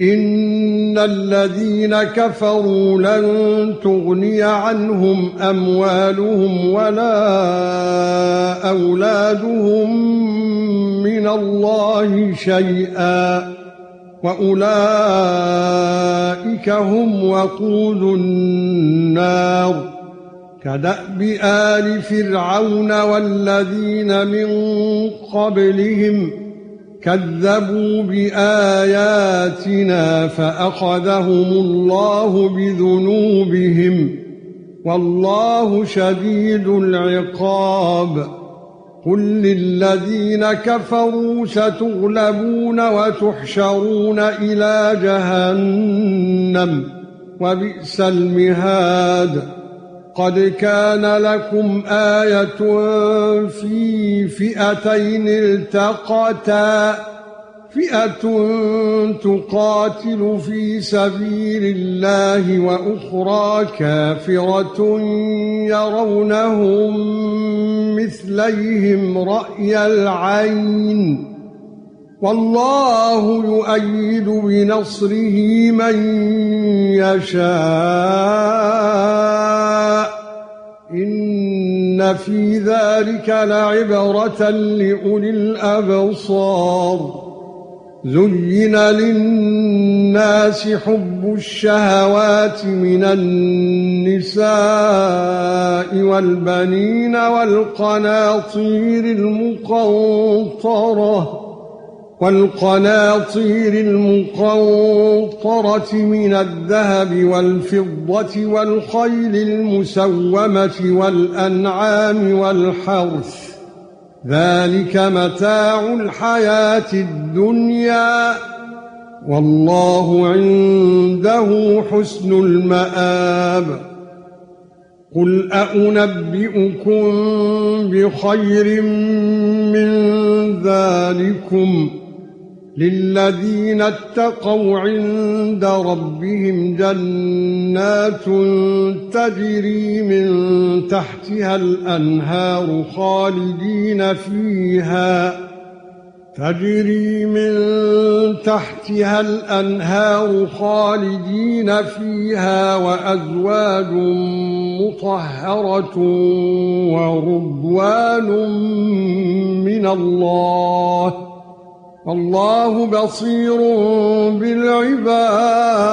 إن الذين كفروا لن تغني عنهم أموالهم ولا أولادهم من الله شيئا وأولئك هم وقود النار كدأب آل فرعون والذين من قبلهم كذبوا بآياتنا فأخذهم الله بذنوبهم والله شديد العقاب. قل للذين كفروا ستغلبون وتحشرون إلى جهنم وبئس المهاد. قد كان لكم آية في فئتين التقتا فئة تقاتل في سبيل الله وأخرى كافرة يرونهم مثليهم رأي العين والله يؤيد بنصره من يشاء ان في ذلك لعبرة لأولي الابصار زين للناس حب الشهوات من النساء والبنين والقناطير المقنطره والقناطير المقنطرة من الذهب والفضة والخيل المسومة والأنعام والحرث. ذلك متاع الحياة الدنيا. والله عنده حسن المآب. قل أأنبئكم بخير من ذلكم؟ للذين اتقوا عند ربهم جنات تجري من تحتها الأنهار خالدين فيها تجري من تحتها الأنهار خالدين فيها وأزواج مطهرة ورضوان من الله والله بصير بالعباد.